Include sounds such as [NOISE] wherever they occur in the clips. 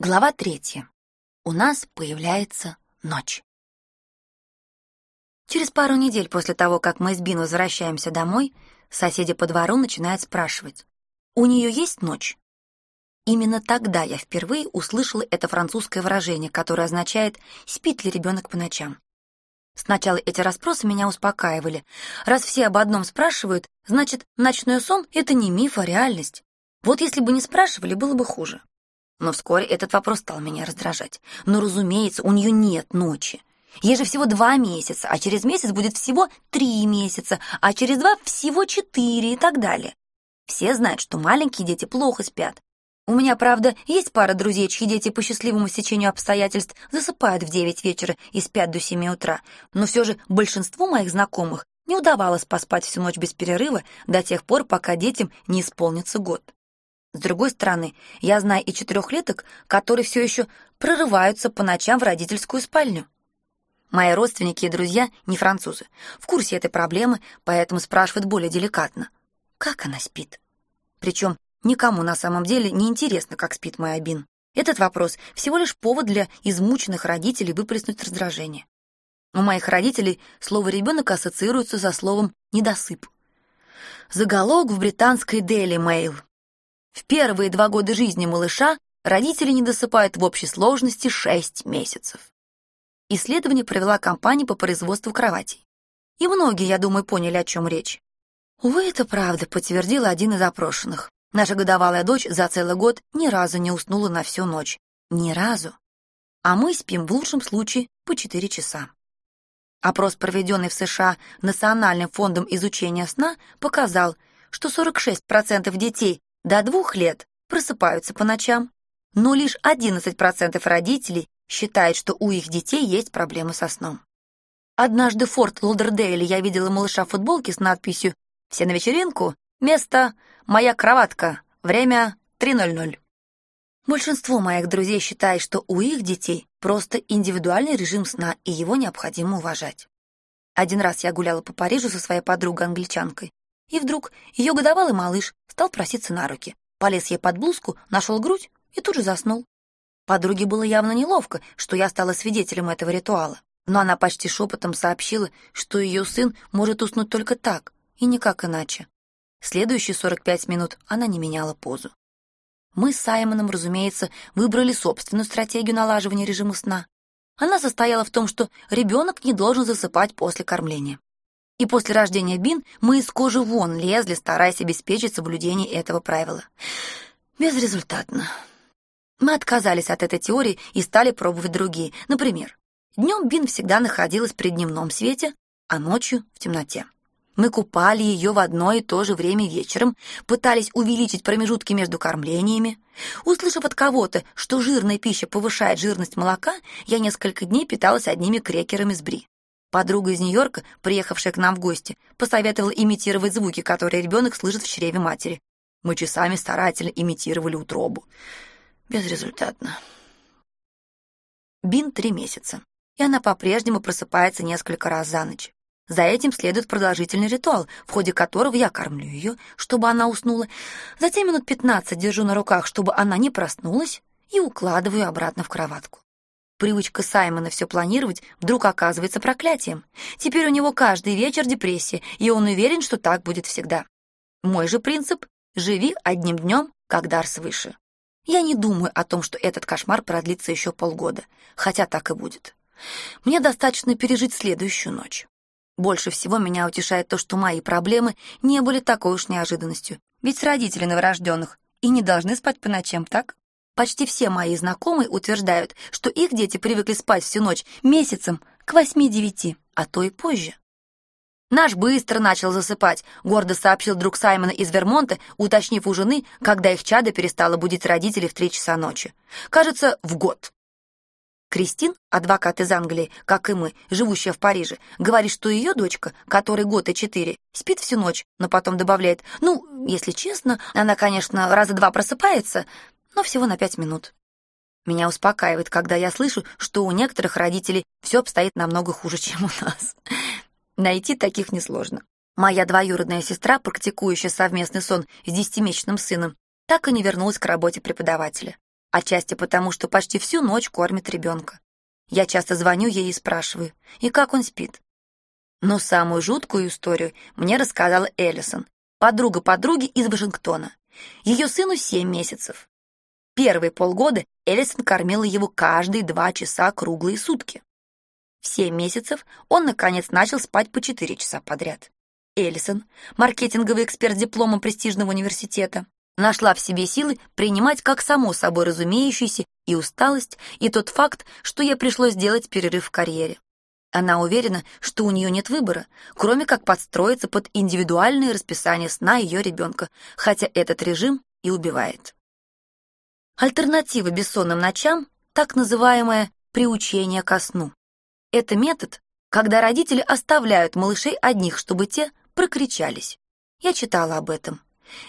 Глава третья. У нас появляется ночь. Через пару недель после того, как мы с Бин возвращаемся домой, соседи по двору начинают спрашивать, «У нее есть ночь?» Именно тогда я впервые услышала это французское выражение, которое означает «спит ли ребенок по ночам?». Сначала эти расспросы меня успокаивали. Раз все об одном спрашивают, значит, ночной сон — это не миф, а реальность. Вот если бы не спрашивали, было бы хуже. Но вскоре этот вопрос стал меня раздражать. Но, разумеется, у нее нет ночи. Ей же всего два месяца, а через месяц будет всего три месяца, а через два всего четыре и так далее. Все знают, что маленькие дети плохо спят. У меня, правда, есть пара друзей, чьи дети по счастливому стечению обстоятельств засыпают в девять вечера и спят до семи утра, но все же большинству моих знакомых не удавалось поспать всю ночь без перерыва до тех пор, пока детям не исполнится год. С другой стороны, я знаю и четырехлеток, которые все еще прорываются по ночам в родительскую спальню. Мои родственники и друзья не французы, в курсе этой проблемы, поэтому спрашивают более деликатно. Как она спит? Причем никому на самом деле не интересно, как спит моя Бин. Этот вопрос всего лишь повод для измученных родителей выплеснуть раздражение. У моих родителей слово «ребенок» ассоциируется со словом «недосып». Заголовок в британской Daily Mail. В первые два года жизни малыша родители не досыпают в общей сложности 6 месяцев. Исследование провела компания по производству кроватей. И многие, я думаю, поняли, о чем речь. Увы, это правда, подтвердил один из опрошенных. Наша годовалая дочь за целый год ни разу не уснула на всю ночь. Ни разу. А мы спим в лучшем случае по 4 часа. Опрос, проведенный в США Национальным фондом изучения сна, показал, что 46% детей до двух лет просыпаются по ночам, но лишь 11% родителей считают, что у их детей есть проблемы со сном. Однажды в Форт Лодердейле я видела малыша в футболке с надписью «Все на вечеринку, место «Моя кроватка», время 3.00». Большинство моих друзей считает, что у их детей просто индивидуальный режим сна, и его необходимо уважать. Один раз я гуляла по Парижу со своей подругой-англичанкой, и вдруг ее годовалый малыш стал проситься на руки. Полез ей под блузку, нашел грудь и тут же заснул. Подруге было явно неловко, что я стала свидетелем этого ритуала. Но она почти шепотом сообщила, что ее сын может уснуть только так, и никак иначе. Следующие 45 минут она не меняла позу. Мы с Саймоном, разумеется, выбрали собственную стратегию налаживания режима сна. Она состояла в том, что ребенок не должен засыпать после кормления. И после рождения Бин мы из кожи вон лезли, стараясь обеспечить соблюдение этого правила. Безрезультатно. Мы отказались от этой теории и стали пробовать другие. Например, днем Бин всегда находилась при дневном свете, а ночью в темноте. Мы купали ее в одно и то же время вечером, пытались увеличить промежутки между кормлениями. Услышав от кого-то, что жирная пища повышает жирность молока, я несколько дней питалась одними крекерами с бри. Подруга из Нью-Йорка, приехавшая к нам в гости, посоветовала имитировать звуки, которые ребенок слышит в чреве матери. Мы часами старательно имитировали утробу. Безрезультатно. Бин три месяца, и она по-прежнему просыпается несколько раз за ночь. За этим следует продолжительный ритуал, в ходе которого я кормлю ее, чтобы она уснула, затем минут пятнадцать держу на руках, чтобы она не проснулась, и укладываю обратно в кроватку. Привычка Саймона все планировать вдруг оказывается проклятием. Теперь у него каждый вечер депрессия, и он уверен, что так будет всегда. Мой же принцип — живи одним днем, как дар свыше. Я не думаю о том, что этот кошмар продлится еще полгода, хотя так и будет. Мне достаточно пережить следующую ночь. Больше всего меня утешает то, что мои проблемы не были такой уж неожиданностью. Ведь родители новорожденных и не должны спать по ночам, так? Почти все мои знакомые утверждают, что их дети привыкли спать всю ночь месяцем к восьми-девяти, а то и позже. «Наш быстро начал засыпать», — гордо сообщил друг Саймона из Вермонта, уточнив у жены, когда их чадо перестало будить родителей в три часа ночи. «Кажется, в год». Кристин, адвокат из Англии, как и мы, живущая в Париже, говорит, что ее дочка, которой год и четыре, спит всю ночь, но потом добавляет, ну, если честно, она, конечно, раза два просыпается, но всего на пять минут. Меня успокаивает, когда я слышу, что у некоторых родителей все обстоит намного хуже, [LAUGHS] чем у нас. Найти таких несложно. Моя двоюродная сестра, практикующая совместный сон с десятимесячным сыном, так и не вернулась к работе преподавателя. Отчасти потому, что почти всю ночь кормит ребенка. Я часто звоню ей и спрашиваю, и как он спит. Но самую жуткую историю мне рассказала Эллисон, подруга подруги из Вашингтона. Ее сыну семь месяцев. Первые полгода Эллисон кормила его каждые два часа круглые сутки. В семь месяцев он, наконец, начал спать по четыре часа подряд. Эллисон, маркетинговый эксперт с дипломом престижного университета, нашла в себе силы принимать как само собой разумеющуюся и усталость, и тот факт, что ей пришлось сделать перерыв в карьере. Она уверена, что у нее нет выбора, кроме как подстроиться под индивидуальное расписание сна ее ребенка, хотя этот режим и убивает. Альтернатива бессонным ночам — так называемое приучение ко сну. Это метод, когда родители оставляют малышей одних, чтобы те прокричались. Я читала об этом.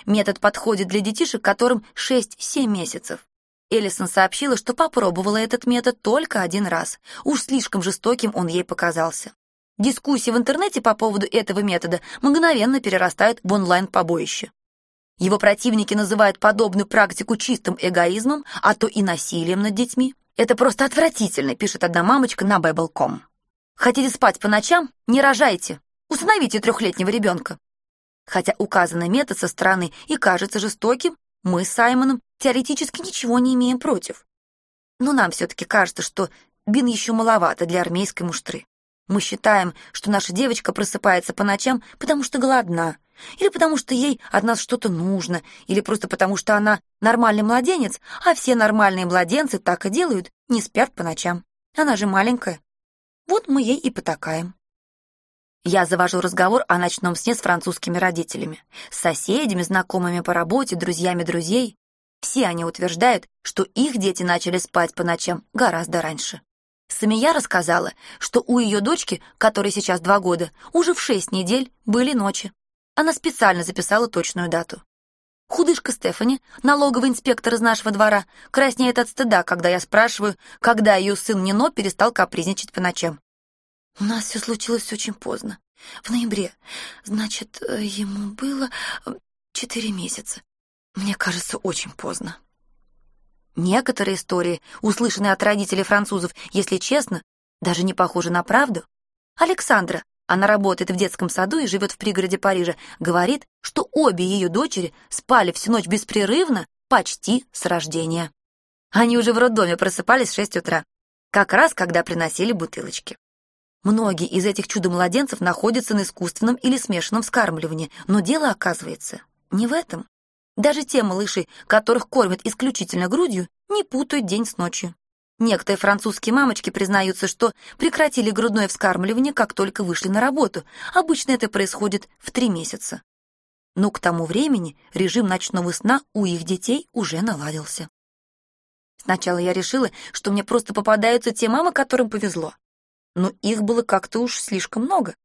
Метод подходит для детишек, которым 6-7 месяцев. Эллисон сообщила, что попробовала этот метод только один раз. Уж слишком жестоким он ей показался. Дискуссии в интернете по поводу этого метода мгновенно перерастают в онлайн-побоище. Его противники называют подобную практику чистым эгоизмом, а то и насилием над детьми. «Это просто отвратительно», — пишет одна мамочка на Babel.com. «Хотите спать по ночам? Не рожайте. Установите трехлетнего ребенка. Хотя указанный метод со стороны и кажется жестоким, мы с Саймоном теоретически ничего не имеем против. Но нам все-таки кажется, что бин еще маловато для армейской муштры. Мы считаем, что наша девочка просыпается по ночам, потому что голодна, или потому что ей от нас что-то нужно, или просто потому что она нормальный младенец, а все нормальные младенцы так и делают, не спят по ночам. Она же маленькая. Вот мы ей и потакаем. Я завожу разговор о ночном сне с французскими родителями, с соседями, знакомыми по работе, друзьями друзей. Все они утверждают, что их дети начали спать по ночам гораздо раньше. Самия рассказала, что у ее дочки, которой сейчас два года, уже в шесть недель были ночи. Она специально записала точную дату. Худышка Стефани, налоговый инспектор из нашего двора, краснеет от стыда, когда я спрашиваю, когда ее сын Нино перестал капризничать по ночам. У нас все случилось очень поздно. В ноябре. Значит, э, ему было э, четыре месяца. Мне кажется, очень поздно. Некоторые истории, услышанные от родителей французов, если честно, даже не похожи на правду. Александра, она работает в детском саду и живет в пригороде Парижа, говорит, что обе ее дочери спали всю ночь беспрерывно почти с рождения. Они уже в роддоме просыпались в шесть утра, как раз когда приносили бутылочки. Многие из этих чудо-младенцев находятся на искусственном или смешанном вскармливании, но дело оказывается не в этом. Даже те малыши, которых кормят исключительно грудью, не путают день с ночью. Некоторые французские мамочки признаются, что прекратили грудное вскармливание, как только вышли на работу. Обычно это происходит в три месяца. Но к тому времени режим ночного сна у их детей уже наладился. Сначала я решила, что мне просто попадаются те мамы, которым повезло но их было как-то уж слишком много.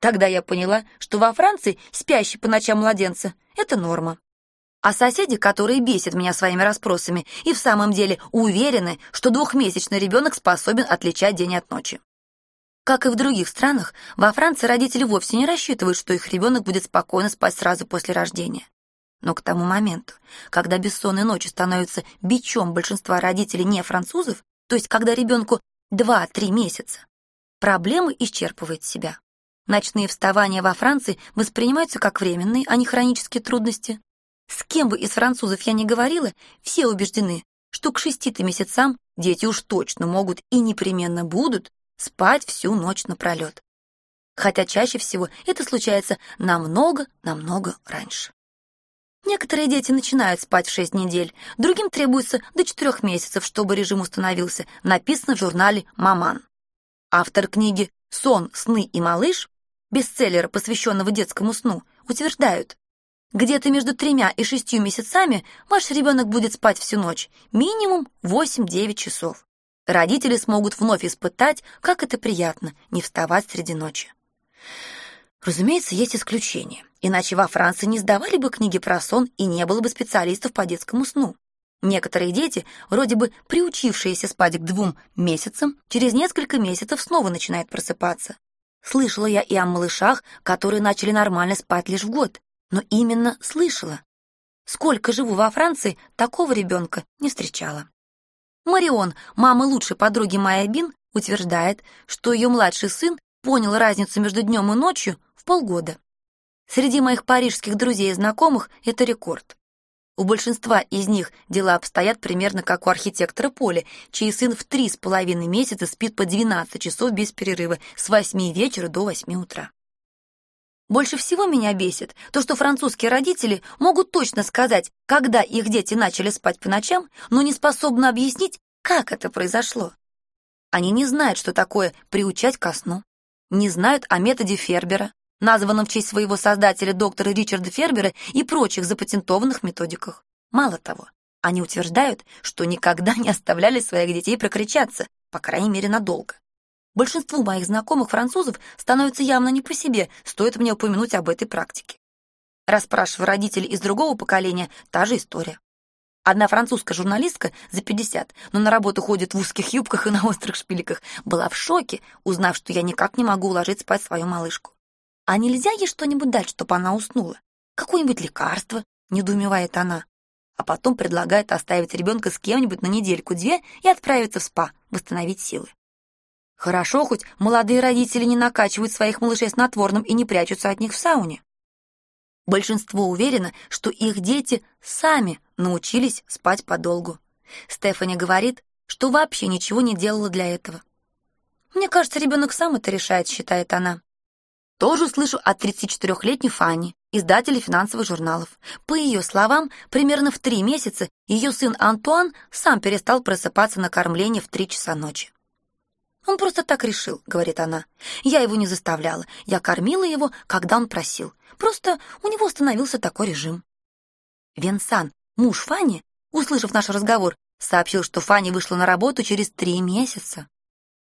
Тогда я поняла, что во Франции спящий по ночам младенца — это норма. А соседи, которые бесят меня своими расспросами, и в самом деле уверены, что двухмесячный ребенок способен отличать день от ночи. Как и в других странах, во Франции родители вовсе не рассчитывают, что их ребенок будет спокойно спать сразу после рождения. Но к тому моменту, когда бессонные ночи становятся бичом большинства родителей не французов, то есть когда ребенку 2-3 месяца, Проблема исчерпывает себя. Ночные вставания во Франции воспринимаются как временные, а не хронические трудности. С кем бы из французов я ни говорила, все убеждены, что к шести-то месяцам дети уж точно могут и непременно будут спать всю ночь напролет. Хотя чаще всего это случается намного-намного раньше. Некоторые дети начинают спать в 6 недель, другим требуется до 4 месяцев, чтобы режим установился, написано в журнале «Маман». Автор книги «Сон, сны и малыш», бестселлера, посвященного детскому сну, утверждают, где-то между тремя и шестью месяцами ваш ребенок будет спать всю ночь, минимум 8-9 часов. Родители смогут вновь испытать, как это приятно, не вставать среди ночи. Разумеется, есть исключения, иначе во Франции не сдавали бы книги про сон и не было бы специалистов по детскому сну. Некоторые дети, вроде бы приучившиеся спать к двум месяцам, через несколько месяцев снова начинают просыпаться. Слышала я и о малышах, которые начали нормально спать лишь в год. Но именно слышала. Сколько живу во Франции, такого ребенка не встречала. Марион, мама лучшей подруги Майя Бин, утверждает, что ее младший сын понял разницу между днем и ночью в полгода. Среди моих парижских друзей и знакомых это рекорд. У большинства из них дела обстоят примерно как у архитектора Поля, чей сын в три с половиной месяца спит по 12 часов без перерыва с 8 вечера до 8 утра. Больше всего меня бесит то, что французские родители могут точно сказать, когда их дети начали спать по ночам, но не способны объяснить, как это произошло. Они не знают, что такое приучать ко сну, не знают о методе Фербера, названном в честь своего создателя доктора Ричарда Фербера и прочих запатентованных методиках. Мало того, они утверждают, что никогда не оставляли своих детей прокричаться, по крайней мере, надолго. Большинству моих знакомых французов становится явно не по себе, стоит мне упомянуть об этой практике. Расспрашивая родителей из другого поколения, та же история. Одна французская журналистка за 50, но на работу ходит в узких юбках и на острых шпильках, была в шоке, узнав, что я никак не могу уложить спать свою малышку. «А нельзя ей что-нибудь дать, чтобы она уснула? Какое-нибудь лекарство?» — недоумевает она. А потом предлагает оставить ребенка с кем-нибудь на недельку-две и отправиться в спа, восстановить силы. Хорошо, хоть молодые родители не накачивают своих малышей снотворным и не прячутся от них в сауне. Большинство уверено, что их дети сами научились спать подолгу. Стефани говорит, что вообще ничего не делала для этого. «Мне кажется, ребенок сам это решает», — считает она. Тоже слышу от 34-летней Фанни, издателя финансовых журналов. По ее словам, примерно в три месяца ее сын Антуан сам перестал просыпаться на кормление в три часа ночи. «Он просто так решил», — говорит она. «Я его не заставляла. Я кормила его, когда он просил. Просто у него становился такой режим». Венсан, муж Фанни, услышав наш разговор, сообщил, что Фанни вышла на работу через три месяца.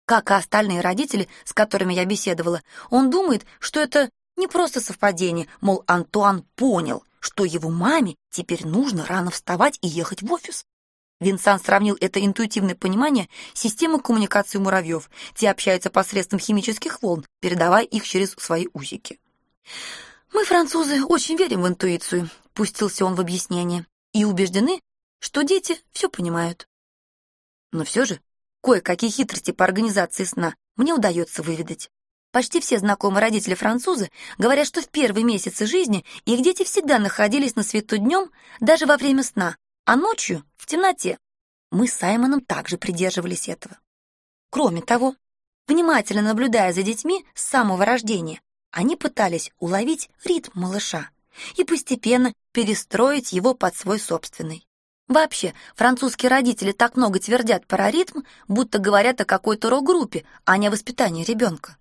Как и остальные родители, с которыми я беседовала, он думает, что это не просто совпадение, мол, Антуан понял, что его маме теперь нужно рано вставать и ехать в офис. Винсан сравнил это интуитивное понимание с системой коммуникации муравьев. Те общаются посредством химических волн, передавая их через свои усики. «Мы, французы, очень верим в интуицию», — пустился он в объяснение, «и убеждены, что дети все понимают». Но все же кое-какие хитрости по организации сна мне удается выведать. Почти все знакомые родители французы говорят, что в первые месяцы жизни их дети всегда находились на свету днем, даже во время сна, а ночью в темноте. Мы с Саймоном также придерживались этого. Кроме того, внимательно наблюдая за детьми с самого рождения, они пытались уловить ритм малыша и постепенно перестроить его под свой собственный. Вообще, французские родители так много твердят про ритм, будто говорят о какой-то рок-группе, а не о воспитании ребенка.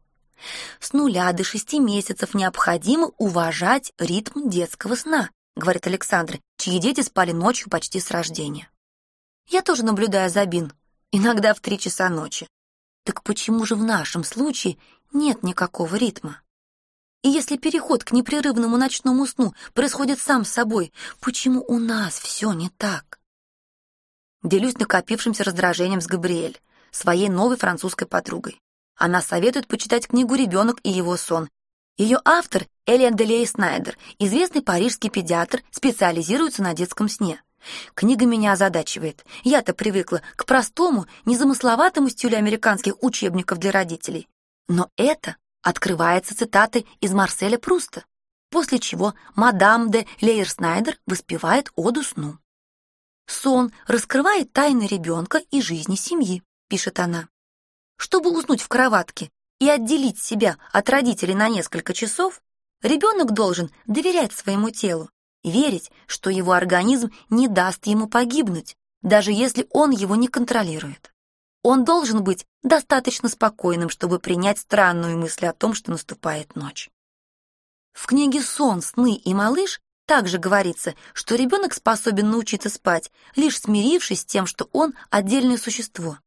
С нуля до шести месяцев необходимо уважать ритм детского сна, говорит Александра, чьи дети спали ночью почти с рождения. Я тоже наблюдаю за Бин, иногда в три часа ночи. Так почему же в нашем случае нет никакого ритма? И если переход к непрерывному ночному сну происходит сам собой, почему у нас все не так? Делюсь накопившимся раздражением с Габриэль, своей новой французской подругой. Она советует почитать книгу «Ребенок и его сон». Ее автор Элиан Делей Снайдер, известный парижский педиатр, специализируется на детском сне. Книга меня озадачивает. Я-то привыкла к простому, незамысловатому стилю американских учебников для родителей. Но это открывается цитатой из Марселя Пруста, после чего мадам де Лейерснайдер воспевает оду сну. «Сон раскрывает тайны ребенка и жизни семьи», — пишет она. Чтобы уснуть в кроватке и отделить себя от родителей на несколько часов, ребенок должен доверять своему телу, верить, что его организм не даст ему погибнуть, даже если он его не контролирует. Он должен быть достаточно спокойным, чтобы принять странную мысль о том, что наступает ночь. В книге «Сон, сны и малыш» также говорится, что ребенок способен научиться спать, лишь смирившись с тем, что он отдельное существо.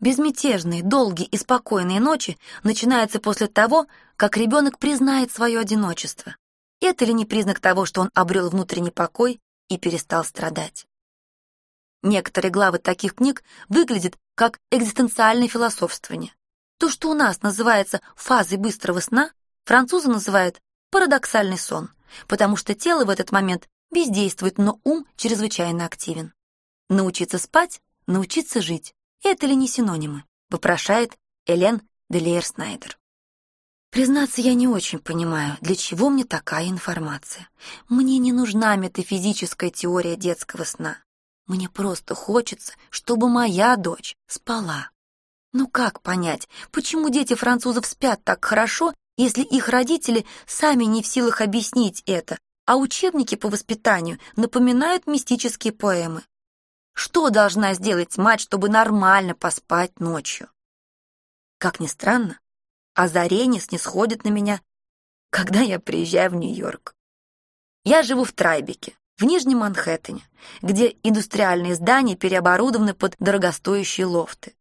Безмятежные, долгие и спокойные ночи начинаются после того, как ребенок признает свое одиночество. Это ли не признак того, что он обрел внутренний покой и перестал страдать? Некоторые главы таких книг выглядят как экзистенциальное философствование. То, что у нас называется фазой быстрого сна, французы называют парадоксальный сон, потому что тело в этот момент бездействует, но ум чрезвычайно активен. Научиться спать научиться жить. Это ли не синонимы? Вопрошает Элен Делиер Снайдер. Признаться, я не очень понимаю, для чего мне такая информация. Мне не нужна метафизическая теория детского сна. Мне просто хочется, чтобы моя дочь спала. Ну как понять, почему дети французов спят так хорошо, если их родители сами не в силах объяснить это, а учебники по воспитанию напоминают мистические поэмы? Что должна сделать мать, чтобы нормально поспать ночью? Как ни странно, озарение снисходит на меня, когда я приезжаю в Нью-Йорк. Я живу в Трайбеке, в Нижнем Манхэттене, где индустриальные здания переоборудованы под дорогостоящие лофты.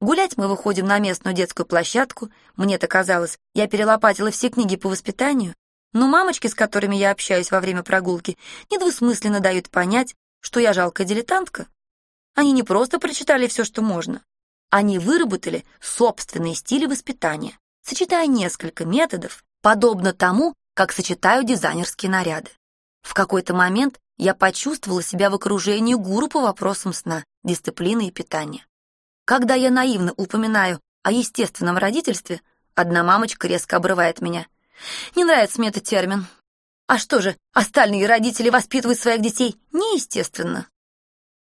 Гулять мы выходим на местную детскую площадку. Мне-то казалось, я перелопатила все книги по воспитанию, но мамочки, с которыми я общаюсь во время прогулки, недвусмысленно дают понять, что я жалкая дилетантка. Они не просто прочитали все, что можно. Они выработали собственные стили воспитания, сочетая несколько методов, подобно тому, как сочетаю дизайнерские наряды. В какой-то момент я почувствовала себя в окружении гуру по вопросам сна, дисциплины и питания. Когда я наивно упоминаю о естественном родительстве, одна мамочка резко обрывает меня. Не нравится мне этот термин. А что же, остальные родители воспитывают своих детей неестественно?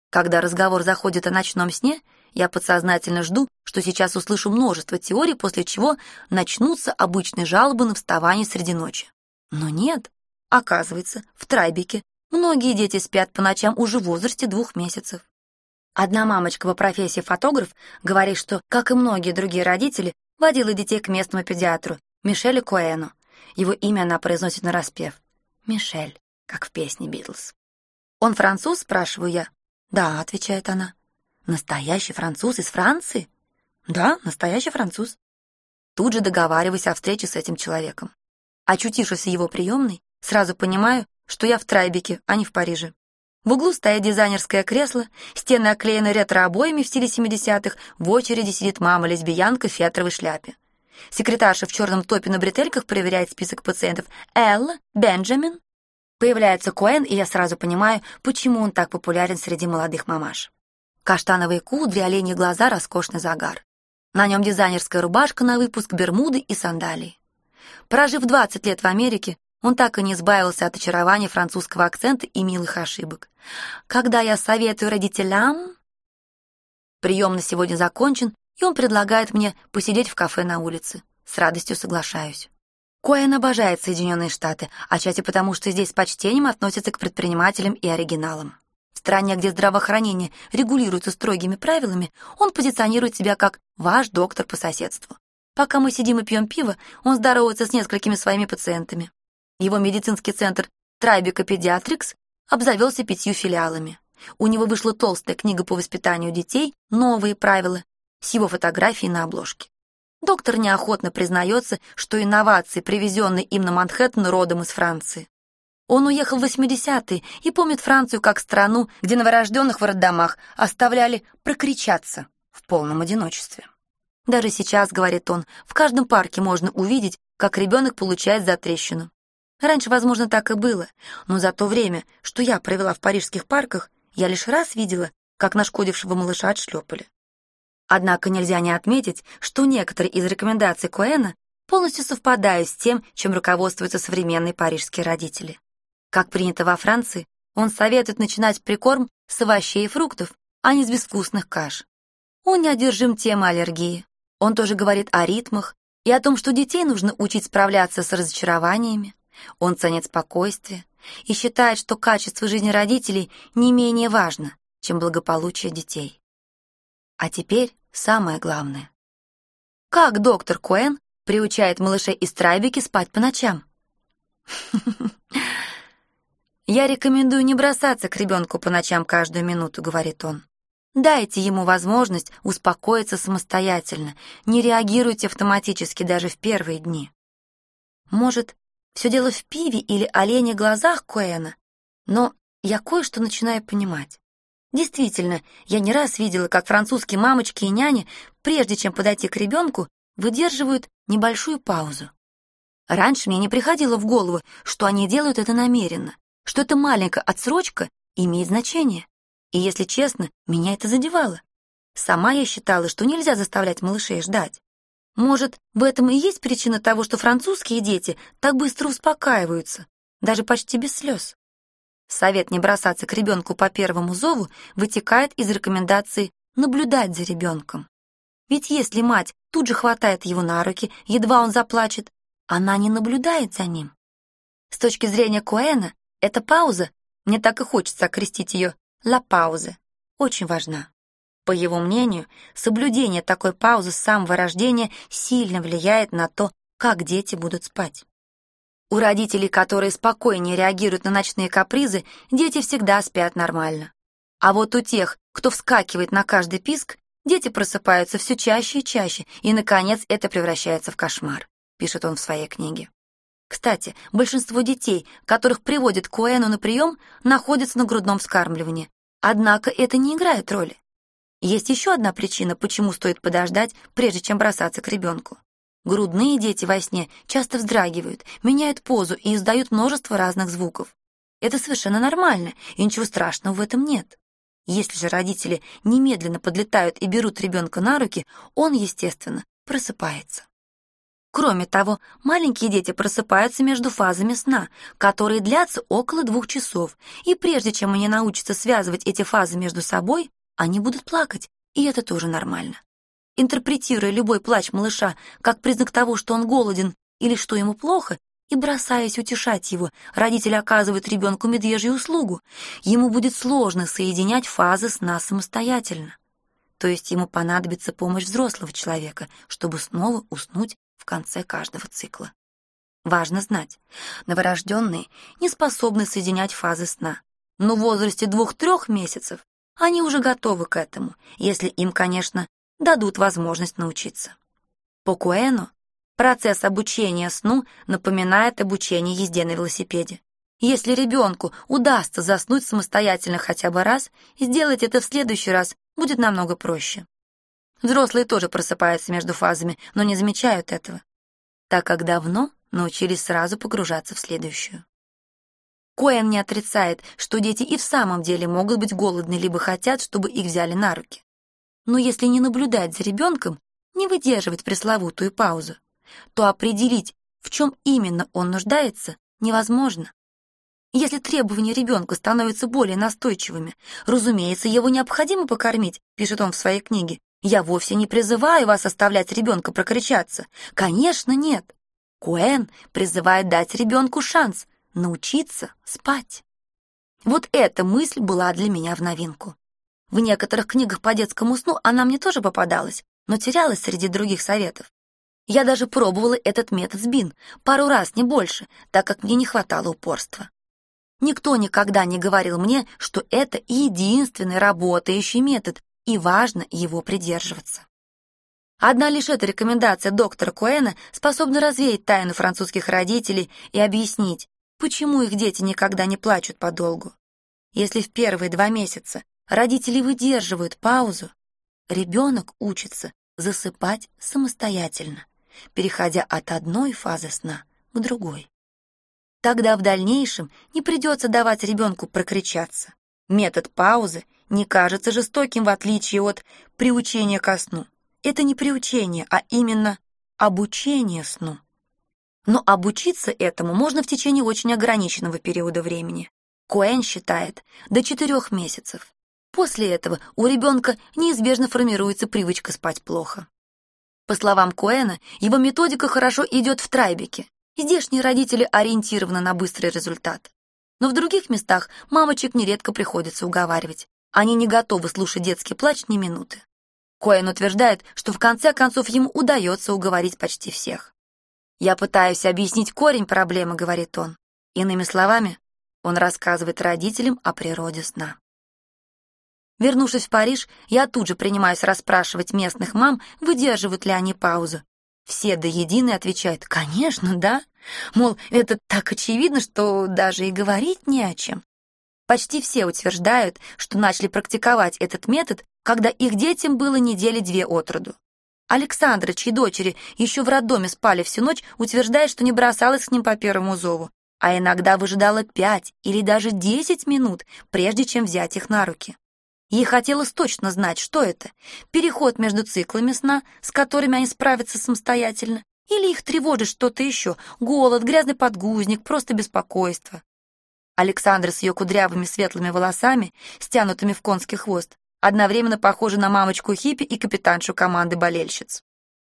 Когда разговор заходит о ночном сне, я подсознательно жду, что сейчас услышу множество теорий, после чего начнутся обычные жалобы на вставание среди ночи. Но нет. Оказывается, в Трайбеке многие дети спят по ночам уже в возрасте двух месяцев. Одна мамочка по профессии фотограф говорит, что, как и многие другие родители, водила детей к местному педиатру, Мишелю Коэну. Его имя она произносит на распев. Мишель, как в песне «Битлз». «Он француз?» — спрашиваю я. «Да», — отвечает она. «Настоящий француз из Франции?» «Да, настоящий француз». Тут же договариваюсь о встрече с этим человеком. Очутившись в его приемной, сразу понимаю, что я в Трайбеке, а не в Париже. В углу стоит дизайнерское кресло, стены оклеены ретро-обоями в стиле 70-х, в очереди сидит мама-лесбиянка в фетровой шляпе. Секретарша в черном топе на бретельках проверяет список пациентов. Элла, Бенджамин, Появляется Коэн, и я сразу понимаю, почему он так популярен среди молодых мамаш. Каштановые кудри, оленьи глаза, роскошный загар. На нем дизайнерская рубашка на выпуск, бермуды и сандалии. Прожив 20 лет в Америке, он так и не избавился от очарования французского акцента и милых ошибок. Когда я советую родителям... Прием на сегодня закончен, и он предлагает мне посидеть в кафе на улице. С радостью соглашаюсь. Коэн обожает Соединенные Штаты, отчасти потому, что здесь с почтением относятся к предпринимателям и оригиналам. В стране, где здравоохранение регулируется строгими правилами, он позиционирует себя как «ваш доктор по соседству». Пока мы сидим и пьем пиво, он здоровается с несколькими своими пациентами. Его медицинский центр Трайбека Педиатрикс обзавелся пятью филиалами. У него вышла толстая книга по воспитанию детей «Новые правила» с его фотографией на обложке. Доктор неохотно признается, что инновации, привезенные им на Манхэттен, родом из Франции. Он уехал в 80-е и помнит Францию как страну, где новорожденных в роддомах оставляли прокричаться в полном одиночестве. Даже сейчас, говорит он, в каждом парке можно увидеть, как ребенок получает затрещину. Раньше, возможно, так и было, но за то время, что я провела в парижских парках, я лишь раз видела, как нашкодившего малыша отшлепали. Однако нельзя не отметить, что некоторые из рекомендаций Коэна полностью совпадают с тем, чем руководствуются современные парижские родители. Как принято во Франции, он советует начинать прикорм с овощей и фруктов, а не с безвкусных каш. Он не одержим темой аллергии. Он тоже говорит о ритмах и о том, что детей нужно учить справляться с разочарованиями. Он ценит спокойствие и считает, что качество жизни родителей не менее важно, чем благополучие детей. А теперь самое главное. Как доктор Коэн приучает малышей из Трайбеки спать по ночам? [LAUGHS] «Я рекомендую не бросаться к ребенку по ночам каждую минуту», — говорит он. «Дайте ему возможность успокоиться самостоятельно, не реагируйте автоматически даже в первые дни». Может, все дело в пиве или олене глазах Коэна, но я кое-что начинаю понимать. Действительно, я не раз видела, как французские мамочки и няни, прежде чем подойти к ребенку, выдерживают небольшую паузу. Раньше мне не приходило в голову, что они делают это намеренно, что эта маленькая отсрочка имеет значение. И, если честно, меня это задевало. Сама я считала, что нельзя заставлять малышей ждать. Может, в этом и есть причина того, что французские дети так быстро успокаиваются, даже почти без слез. Совет не бросаться к ребенку по первому зову вытекает из рекомендации наблюдать за ребенком. Ведь если мать тут же хватает его на руки, едва он заплачет, она не наблюдает за ним. С точки зрения Коэна, эта пауза, мне так и хочется окрестить ее «ла пауза», очень важна. По его мнению, соблюдение такой паузы с самого рождения сильно влияет на то, как дети будут спать. У родителей, которые спокойнее реагируют на ночные капризы, дети всегда спят нормально. А вот у тех, кто вскакивает на каждый писк, дети просыпаются все чаще и чаще, и, наконец, это превращается в кошмар, пишет он в своей книге. Кстати, большинство детей, которых приводят к Уэну на прием, находятся на грудном вскармливании. Однако это не играет роли. Есть еще одна причина, почему стоит подождать, прежде чем бросаться к ребенку. Грудные дети во сне часто вздрагивают, меняют позу и издают множество разных звуков. Это совершенно нормально, и ничего страшного в этом нет. Если же родители немедленно подлетают и берут ребенка на руки, он, естественно, просыпается. Кроме того, маленькие дети просыпаются между фазами сна, которые длятся около двух часов, и прежде чем они научатся связывать эти фазы между собой, они будут плакать, и это тоже нормально. Интерпретируя любой плач малыша как признак того, что он голоден или что ему плохо, и бросаясь утешать его, родитель оказывает ребенку медвежью услугу. Ему будет сложно соединять фазы сна самостоятельно. То есть ему понадобится помощь взрослого человека, чтобы снова уснуть в конце каждого цикла. Важно знать, новорожденные не способны соединять фазы сна, но в возрасте двух-трех месяцев они уже готовы к этому, если им, конечно, дадут возможность научиться. По Куэну процесс обучения сну напоминает обучение езде на велосипеде. Если ребенку удастся заснуть самостоятельно хотя бы раз, сделать это в следующий раз будет намного проще. Взрослые тоже просыпаются между фазами, но не замечают этого, так как давно научились сразу погружаться в следующую. Коэн не отрицает, что дети и в самом деле могут быть голодны, либо хотят, чтобы их взяли на руки. Но если не наблюдать за ребенком, не выдерживать пресловутую паузу, то определить, в чем именно он нуждается, невозможно. Если требования ребенка становятся более настойчивыми, разумеется, его необходимо покормить, пишет он в своей книге. Я вовсе не призываю вас оставлять ребенка прокричаться. Конечно, нет. Куэн призывает дать ребенку шанс, научиться спать. Вот эта мысль была для меня в новинку. В некоторых книгах по детскому сну она мне тоже попадалась, но терялась среди других советов. Я даже пробовала этот метод с БИН, пару раз, не больше, так как мне не хватало упорства. Никто никогда не говорил мне, что это единственный работающий метод, и важно его придерживаться. Одна лишь эта рекомендация доктора Куэна способна развеять тайну французских родителей и объяснить, Почему их дети никогда не плачут подолгу? Если в первые два месяца родители выдерживают паузу, ребенок учится засыпать самостоятельно, переходя от одной фазы сна к другой. Тогда в дальнейшем не придется давать ребенку прокричаться. Метод паузы не кажется жестоким, в отличие от приучения ко сну. Это не приучение, а именно обучение сну. Но обучиться этому можно в течение очень ограниченного периода времени. Коэн считает до четырех месяцев. После этого у ребенка неизбежно формируется привычка спать плохо. По словам Коэна, его методика хорошо идет в Трайбеке. Здешние родители ориентированы на быстрый результат. Но в других местах мамочек нередко приходится уговаривать. Они не готовы слушать детский плач ни минуты. Коэн утверждает, что в конце концов ему удается уговорить почти всех. «Я пытаюсь объяснить корень проблемы», — говорит он. Иными словами, он рассказывает родителям о природе сна. Вернувшись в Париж, я тут же принимаюсь расспрашивать местных мам, выдерживают ли они паузу. Все до единой отвечают «Конечно, да». Мол, это так очевидно, что даже и говорить не о чем. Почти все утверждают, что начали практиковать этот метод, когда их детям было недели две от роду. Александра, чьи дочери еще в роддоме спали всю ночь, утверждает, что не бросалась к ним по первому зову, а иногда выжидала пять или даже десять минут, прежде чем взять их на руки. Ей хотелось точно знать, что это — переход между циклами сна, с которыми они справятся самостоятельно, или их тревожит что-то еще — голод, грязный подгузник, просто беспокойство. Александра с ее кудрявыми светлыми волосами, стянутыми в конский хвост, одновременно похожа на мамочку хиппи и капитаншу команды болельщиц.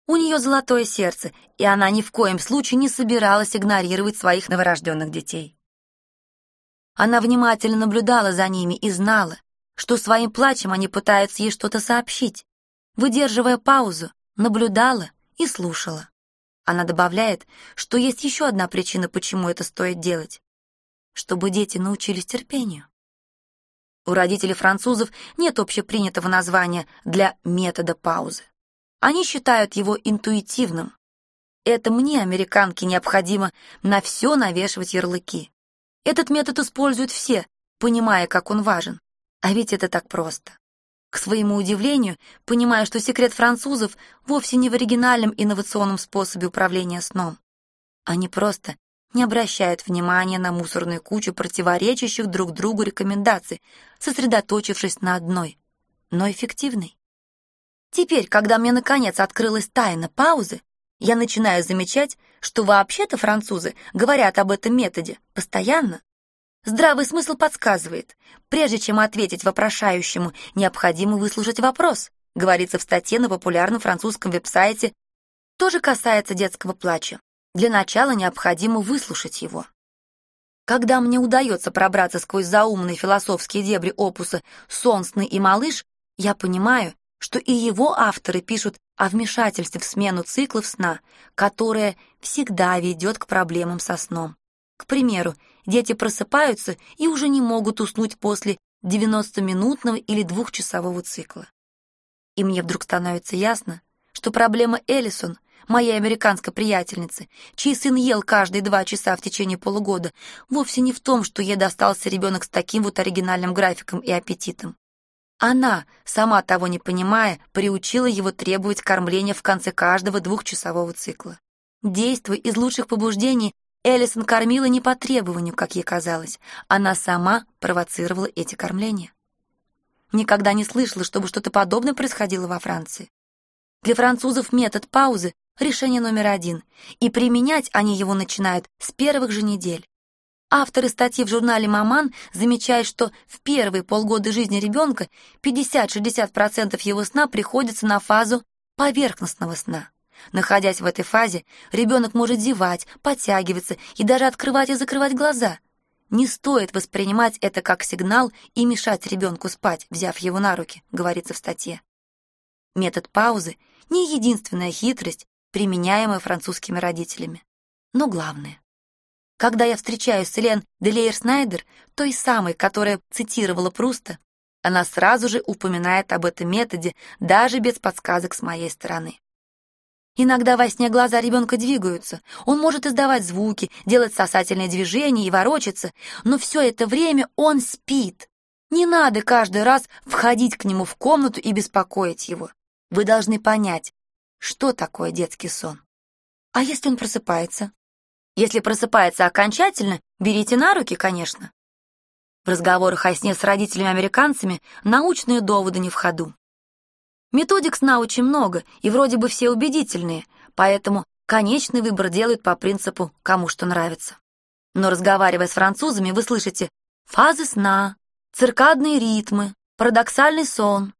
У нее золотое сердце, и она ни в коем случае не собиралась игнорировать своих новорожденных детей. Она внимательно наблюдала за ними и знала, что своим плачем они пытаются ей что-то сообщить. Выдерживая паузу, наблюдала и слушала. Она добавляет, что есть еще одна причина, почему это стоит делать. Чтобы дети научились терпению. У родителей французов нет общепринятого названия для метода паузы. Они считают его интуитивным. Это мне, американке, необходимо на все навешивать ярлыки. Этот метод используют все, понимая, как он важен. А ведь это так просто. К своему удивлению, понимая, что секрет французов вовсе не в оригинальном инновационном способе управления сном. Они просто не обращают внимания на мусорную кучу противоречащих друг другу рекомендаций, сосредоточившись на одной, но эффективной. Теперь, когда мне наконец открылась тайна паузы, я начинаю замечать, что вообще-то французы говорят об этом методе постоянно. Здравый смысл подсказывает, прежде чем ответить вопрошающему, необходимо выслушать вопрос, говорится в статье на популярном французском веб-сайте, тоже касается детского плача. Для начала необходимо выслушать его. Когда мне удается пробраться сквозь заумные философские дебри опуса «Сон, сны и малыш», я понимаю, что и его авторы пишут о вмешательстве в смену циклов сна, которое всегда ведет к проблемам со сном. К примеру, дети просыпаются и уже не могут уснуть после 90-минутного или двухчасового цикла. И мне вдруг становится ясно, что проблема Эллисон, моей американской приятельницы, чей сын ел каждые два часа в течение полугода, вовсе не в том, что ей достался ребенок с таким вот оригинальным графиком и аппетитом. Она, сама того не понимая, приучила его требовать кормления в конце каждого двухчасового цикла. Действуя из лучших побуждений, Эллисон кормила не по требованию, как ей казалось. Она сама провоцировала эти кормления. Никогда не слышала, чтобы что-то подобное происходило во Франции. Для французов метод паузы — решение номер один, и применять они его начинают с первых же недель. Авторы статьи в журнале «Маман» замечают, что в первые полгода жизни ребенка 50-60% его сна приходится на фазу поверхностного сна. Находясь в этой фазе, ребенок может зевать, подтягиваться и даже открывать и закрывать глаза. Не стоит воспринимать это как сигнал и мешать ребенку спать, взяв его на руки, говорится в статье. Метод паузы — не единственная хитрость, применяемая французскими родителями. Но главное. Когда я встречаюсь с Элен Делейер Снайдер, той самой, которая цитировала Пруста, она сразу же упоминает об этом методе, даже без подсказок с моей стороны. Иногда во сне глаза ребенка двигаются. Он может издавать звуки, делать сосательные движения и ворочаться, но все это время он спит. Не надо каждый раз входить к нему в комнату и беспокоить его. Вы должны понять, что такое детский сон. А если он просыпается? Если просыпается окончательно, берите на руки, конечно. В разговорах о сне с родителями-американцами научные доводы не в ходу. Методик сна очень много, и вроде бы все убедительные, поэтому конечный выбор делают по принципу «кому что нравится». Но разговаривая с французами, вы слышите фазы сна, циркадные ритмы, парадоксальный сон.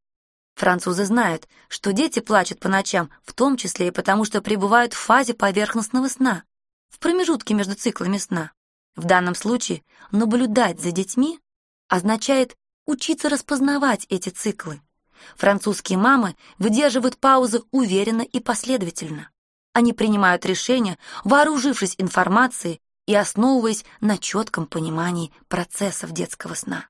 Французы знают, что дети плачут по ночам, в том числе и потому, что пребывают в фазе поверхностного сна, в промежутке между циклами сна. В данном случае наблюдать за детьми означает учиться распознавать эти циклы. Французские мамы выдерживают паузы уверенно и последовательно. Они принимают решения, вооружившись информацией и основываясь на четком понимании процессов детского сна.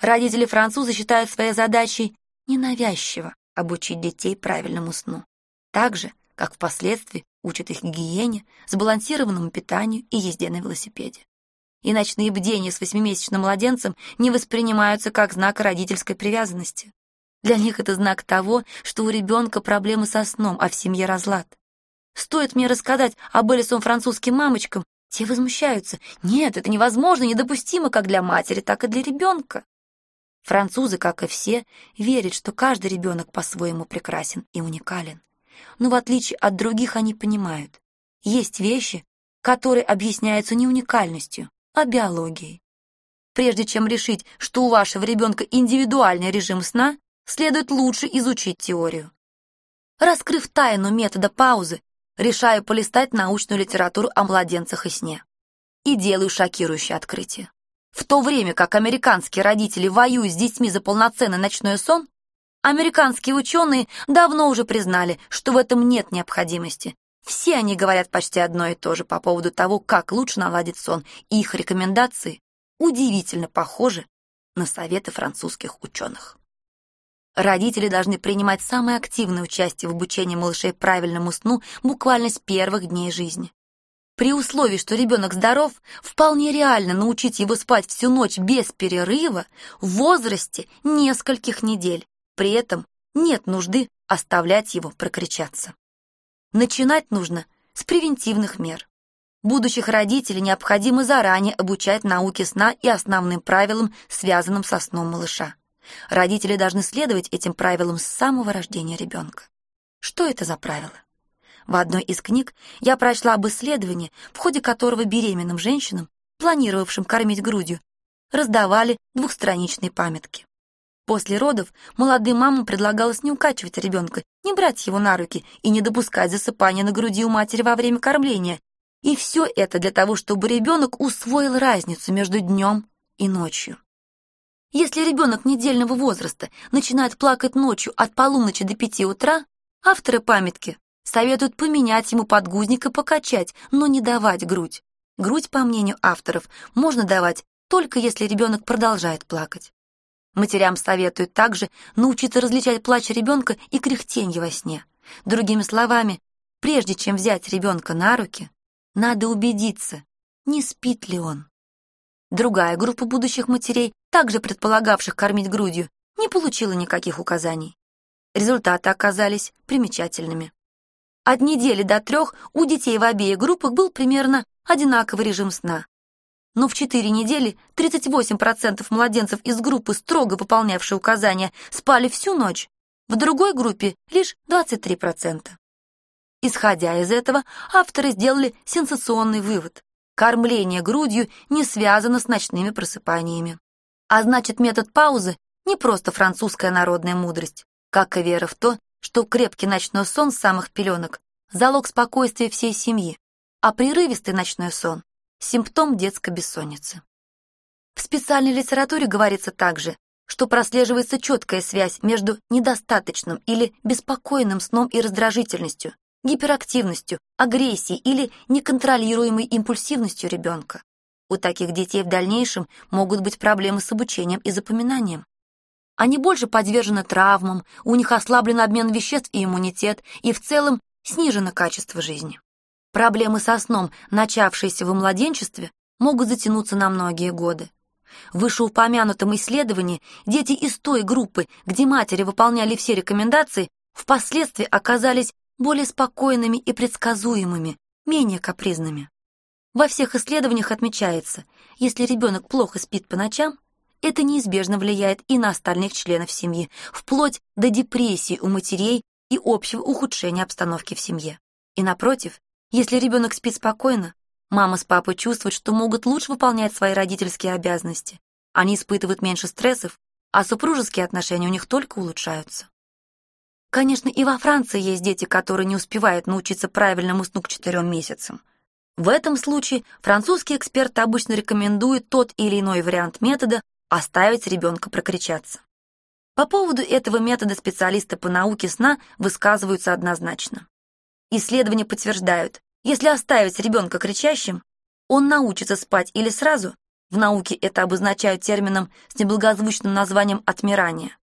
Родители-французы считают своей задачей ненавязчиво обучить детей правильному сну, так же, как впоследствии учат их гигиене, сбалансированному питанию и езде на велосипеде. И ночные бдения с восьмимесячным младенцем не воспринимаются как знак родительской привязанности. Для них это знак того, что у ребенка проблемы со сном, а в семье разлад. Стоит мне рассказать об Элисон французским мамочкам, те возмущаются. Нет, это невозможно, недопустимо как для матери, так и для ребенка. Французы, как и все, верят, что каждый ребенок по-своему прекрасен и уникален. Но в отличие от других они понимают, есть вещи, которые объясняются не уникальностью, а биологией. Прежде чем решить, что у вашего ребенка индивидуальный режим сна, следует лучше изучить теорию. Раскрыв тайну метода паузы, решаю полистать научную литературу о младенцах и сне. И делаю шокирующее открытие. В то время как американские родители воюют с детьми за полноценный ночной сон, американские ученые давно уже признали, что в этом нет необходимости. Все они говорят почти одно и то же по поводу того, как лучше наладить сон, и их рекомендации удивительно похожи на советы французских ученых. Родители должны принимать самое активное участие в обучении малышей правильному сну буквально с первых дней жизни. При условии, что ребенок здоров, вполне реально научить его спать всю ночь без перерыва в возрасте нескольких недель. При этом нет нужды оставлять его прокричаться. Начинать нужно с превентивных мер. Будущих родителей необходимо заранее обучать науке сна и основным правилам, связанным со сном малыша. Родители должны следовать этим правилам с самого рождения ребенка. Что это за правила? В одной из книг я прочла об исследовании, в ходе которого беременным женщинам, планировавшим кормить грудью, раздавали двухстраничные памятки. После родов молодым мамам предлагалось не укачивать ребенка, не брать его на руки и не допускать засыпания на груди у матери во время кормления, и все это для того, чтобы ребенок усвоил разницу между днем и ночью. Если ребенок недельного возраста начинает плакать ночью от полуночи до пяти утра, авторы памятки советуют поменять ему подгузник и покачать, но не давать грудь. Грудь, по мнению авторов, можно давать только если ребенок продолжает плакать. Матерям советуют также научиться различать плач ребенка и кряхтенье во сне. Другими словами, прежде чем взять ребенка на руки, надо убедиться, не спит ли он. Другая группа будущих матерей, также предполагавших кормить грудью, не получила никаких указаний. Результаты оказались примечательными. От недели до трех у детей в обеих группах был примерно одинаковый режим сна. Но в четыре недели 38% младенцев из группы, строго выполнявшие указания, спали всю ночь, в другой группе лишь 23%. Исходя из этого, авторы сделали сенсационный вывод. Кормление грудью не связано с ночными просыпаниями. А значит, метод паузы не просто французская народная мудрость, как и вера в то, что крепкий ночной сон с самых пеленок – залог спокойствия всей семьи, а прерывистый ночной сон – симптом детской бессонницы. В специальной литературе говорится также, что прослеживается четкая связь между недостаточным или беспокойным сном и раздражительностью, гиперактивностью, агрессией или неконтролируемой импульсивностью ребенка. У таких детей в дальнейшем могут быть проблемы с обучением и запоминанием. Они больше подвержены травмам, у них ослаблен обмен веществ и иммунитет, и в целом снижено качество жизни. Проблемы со сном, начавшиеся в младенчестве, могут затянуться на многие годы. В вышеупомянутом исследовании дети из той группы, где матери выполняли все рекомендации, впоследствии оказались более спокойными и предсказуемыми, менее капризными. Во всех исследованиях отмечается, если ребенок плохо спит по ночам, это неизбежно влияет и на остальных членов семьи, вплоть до депрессии у матерей и общего ухудшения обстановки в семье. И напротив, если ребенок спит спокойно, мама с папой чувствуют, что могут лучше выполнять свои родительские обязанности. Они испытывают меньше стрессов, а супружеские отношения у них только улучшаются. Конечно, и во Франции есть дети, которые не успевают научиться правильному сну к четырем месяцам. В этом случае французские эксперты обычно рекомендуют тот или иной вариант метода оставить ребенка прокричаться. По поводу этого метода специалисты по науке сна высказываются однозначно. Исследования подтверждают, если оставить ребенка кричащим, он научится спать или сразу, в науке это обозначают термином с неблагозвучным названием «отмирание»,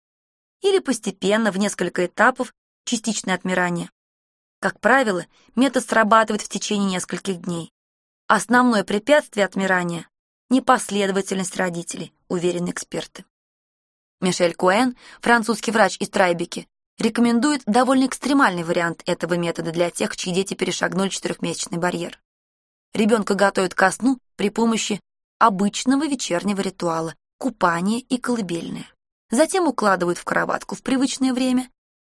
или постепенно, в несколько этапов, частичное отмирание. Как правило, метод срабатывает в течение нескольких дней. Основное препятствие отмирания – непоследовательность родителей, уверены эксперты. Мишель Куэн, французский врач из Трайбеки, рекомендует довольно экстремальный вариант этого метода для тех, чьи дети перешагнули четырехмесячный барьер. Ребенка готовят ко сну при помощи обычного вечернего ритуала – купания и колыбельное. Затем укладывают в кроватку в привычное время.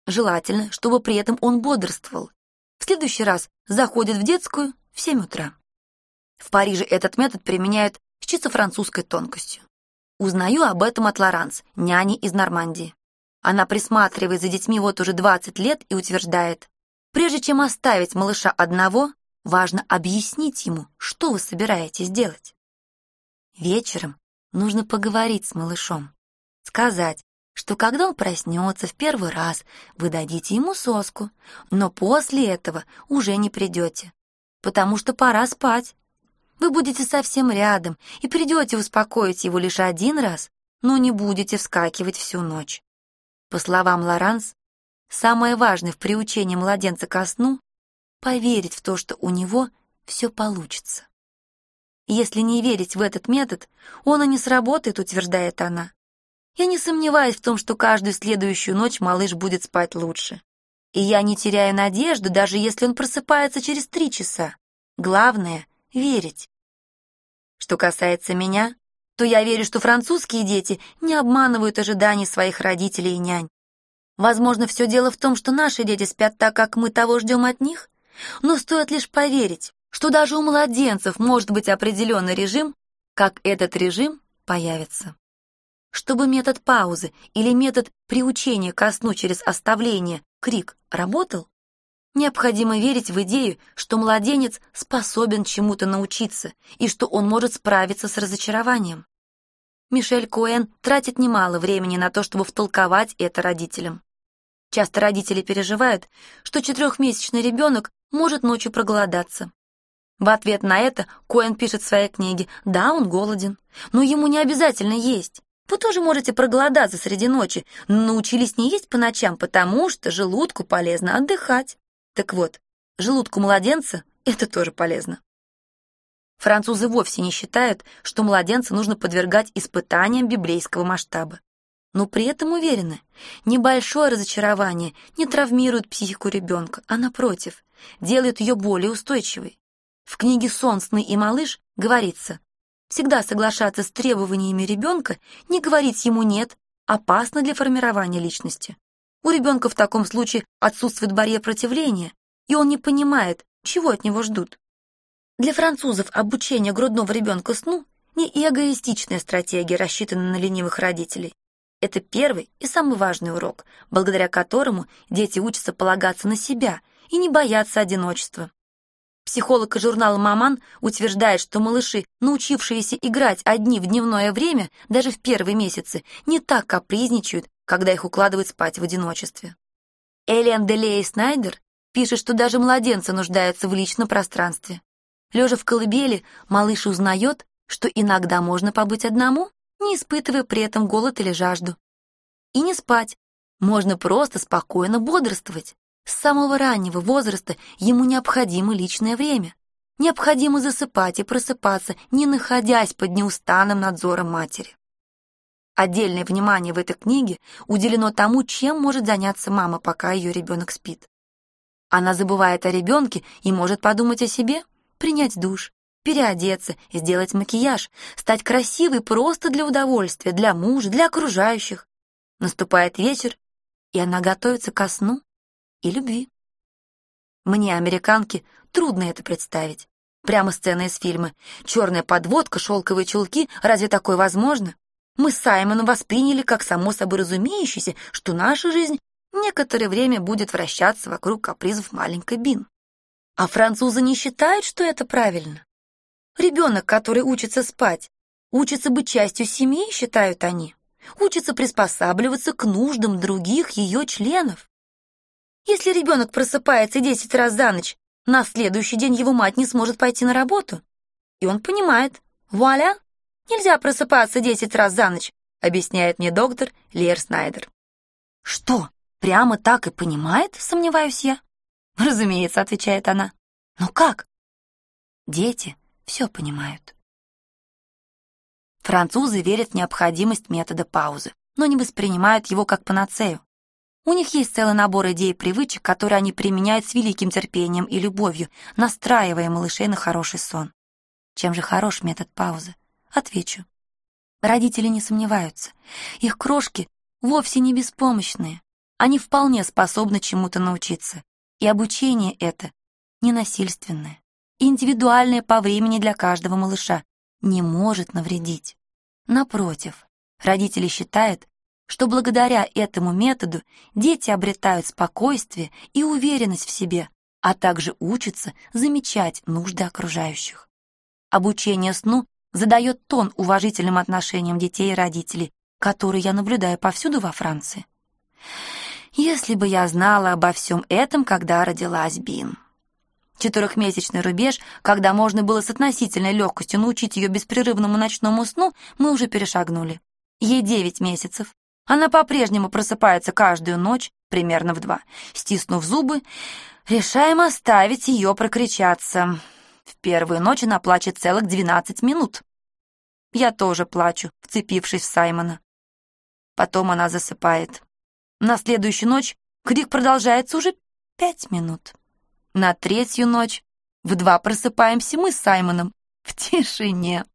Желательно, чтобы при этом он бодрствовал. В следующий раз заходит в детскую в 7 утра. В Париже этот метод применяют с чисто французской тонкостью. Узнаю об этом от Лоранс, няни из Нормандии. Она присматривает за детьми вот уже 20 лет и утверждает, прежде чем оставить малыша одного, важно объяснить ему, что вы собираетесь делать. Вечером нужно поговорить с малышом, сказать, что когда он проснется в первый раз, вы дадите ему соску, но после этого уже не придете, потому что пора спать. Вы будете совсем рядом и придете успокоить его лишь один раз, но не будете вскакивать всю ночь. По словам Лоранс, самое важное в приучении младенца ко сну — поверить в то, что у него все получится. Если не верить в этот метод, он и не сработает, утверждает она. Я не сомневаюсь в том, что каждую следующую ночь малыш будет спать лучше. И я не теряю надежды, даже если он просыпается через три часа. Главное — верить. Что касается меня, то я верю, что французские дети не обманывают ожиданий своих родителей и нянь. Возможно, все дело в том, что наши дети спят так, как мы того ждем от них, но стоит лишь поверить, что даже у младенцев может быть определенный режим, как этот режим появится. Чтобы метод паузы или метод приучения ко сну через оставление, крик, работал, необходимо верить в идею, что младенец способен чему-то научиться и что он может справиться с разочарованием. Мишель Коэн тратит немало времени на то, чтобы втолковать это родителям. Часто родители переживают, что четырехмесячный ребенок может ночью проголодаться. В ответ на это Коэн пишет в своей книге, да, он голоден, но ему не обязательно есть. Вы тоже можете проголодаться среди ночи, но научились не есть по ночам, потому что желудку полезно отдыхать. Так вот, желудку младенца это тоже полезно. Французы вовсе не считают, что младенца нужно подвергать испытаниям библейского масштаба. Но при этом уверены, небольшое разочарование не травмирует психику ребенка, а напротив, делает ее более устойчивой. В книге «Сон, сны и малыш» говорится, всегда соглашаться с требованиями ребенка, не говорить ему «нет», опасно для формирования личности. У ребенка в таком случае отсутствует барьер противления, и он не понимает, чего от него ждут. Для французов обучение грудного ребенка сну не эгоистичная стратегия, рассчитанная на ленивых родителей. Это первый и самый важный урок, благодаря которому дети учатся полагаться на себя и не бояться одиночества. Психолог журнала «Маман» утверждает, что малыши, научившиеся играть одни в дневное время, даже в первые месяцы, не так капризничают, когда их укладывают спать в одиночестве. Элиан Делей Снайдер пишет, что даже младенцы нуждаются в личном пространстве. Лежа в колыбели, малыш узнает, что иногда можно побыть одному, не испытывая при этом голод или жажду. И не спать, можно просто спокойно бодрствовать. С самого раннего возраста ему необходимо личное время. Необходимо засыпать и просыпаться, не находясь под неустанным надзором матери. Отдельное внимание в этой книге уделено тому, чем может заняться мама, пока ее ребенок спит. Она забывает о ребенке и может подумать о себе, принять душ, переодеться, сделать макияж, стать красивой просто для удовольствия, для мужа, для окружающих. Наступает вечер, и она готовится ко сну, и любви. Мне, американке, трудно это представить. Прямо сцена из фильма. Черная подводка, шелковые чулки. Разве такое возможно? Мы с Саймоном восприняли как само собой разумеющееся, что наша жизнь некоторое время будет вращаться вокруг капризов маленькой Бин. А французы не считают, что это правильно. Ребенок, который учится спать, учится быть частью семьи, считают они. Учится приспосабливаться к нуждам других ее членов. Если ребенок просыпается десять раз за ночь, на следующий день его мать не сможет пойти на работу. И он понимает, вуаля, нельзя просыпаться десять раз за ночь, объясняет мне доктор Лер Снайдер. Что, прямо так и понимает, сомневаюсь я? [LAUGHS] Разумеется, отвечает она. Но как? Дети все понимают. Французы верят в необходимость метода паузы, но не воспринимают его как панацею. У них есть целый набор идей и привычек, которые они применяют с великим терпением и любовью, настраивая малышей на хороший сон. Чем же хорош метод паузы? Отвечу. Родители не сомневаются. Их крошки вовсе не беспомощные. Они вполне способны чему-то научиться. И обучение это ненасильственное, индивидуальное по времени для каждого малыша, не может навредить. Напротив, родители считают, что благодаря этому методу дети обретают спокойствие и уверенность в себе, а также учатся замечать нужды окружающих. Обучение сну задает тон уважительным отношениям детей и родителей, которые я наблюдаю повсюду во Франции. Если бы я знала обо всем этом, когда родилась Бин. Четырехмесячный рубеж, когда можно было с относительной легкостью научить ее беспрерывному ночному сну, мы уже перешагнули. Ей девять месяцев. Она по-прежнему просыпается каждую ночь, примерно в два. Стиснув зубы, решаем оставить ее прокричаться. В первую ночь она плачет целых двенадцать минут. Я тоже плачу, вцепившись в Саймона. Потом она засыпает. На следующую ночь крик продолжается уже пять минут. На третью ночь в два просыпаемся мы с Саймоном в тишине.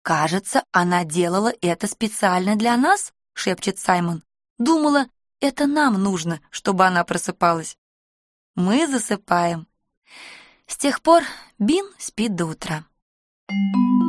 «Кажется, она делала это специально для нас», — шепчет Саймон. «Думала, это нам нужно, чтобы она просыпалась». Мы засыпаем. С тех пор Бин спит до утра. Thank you.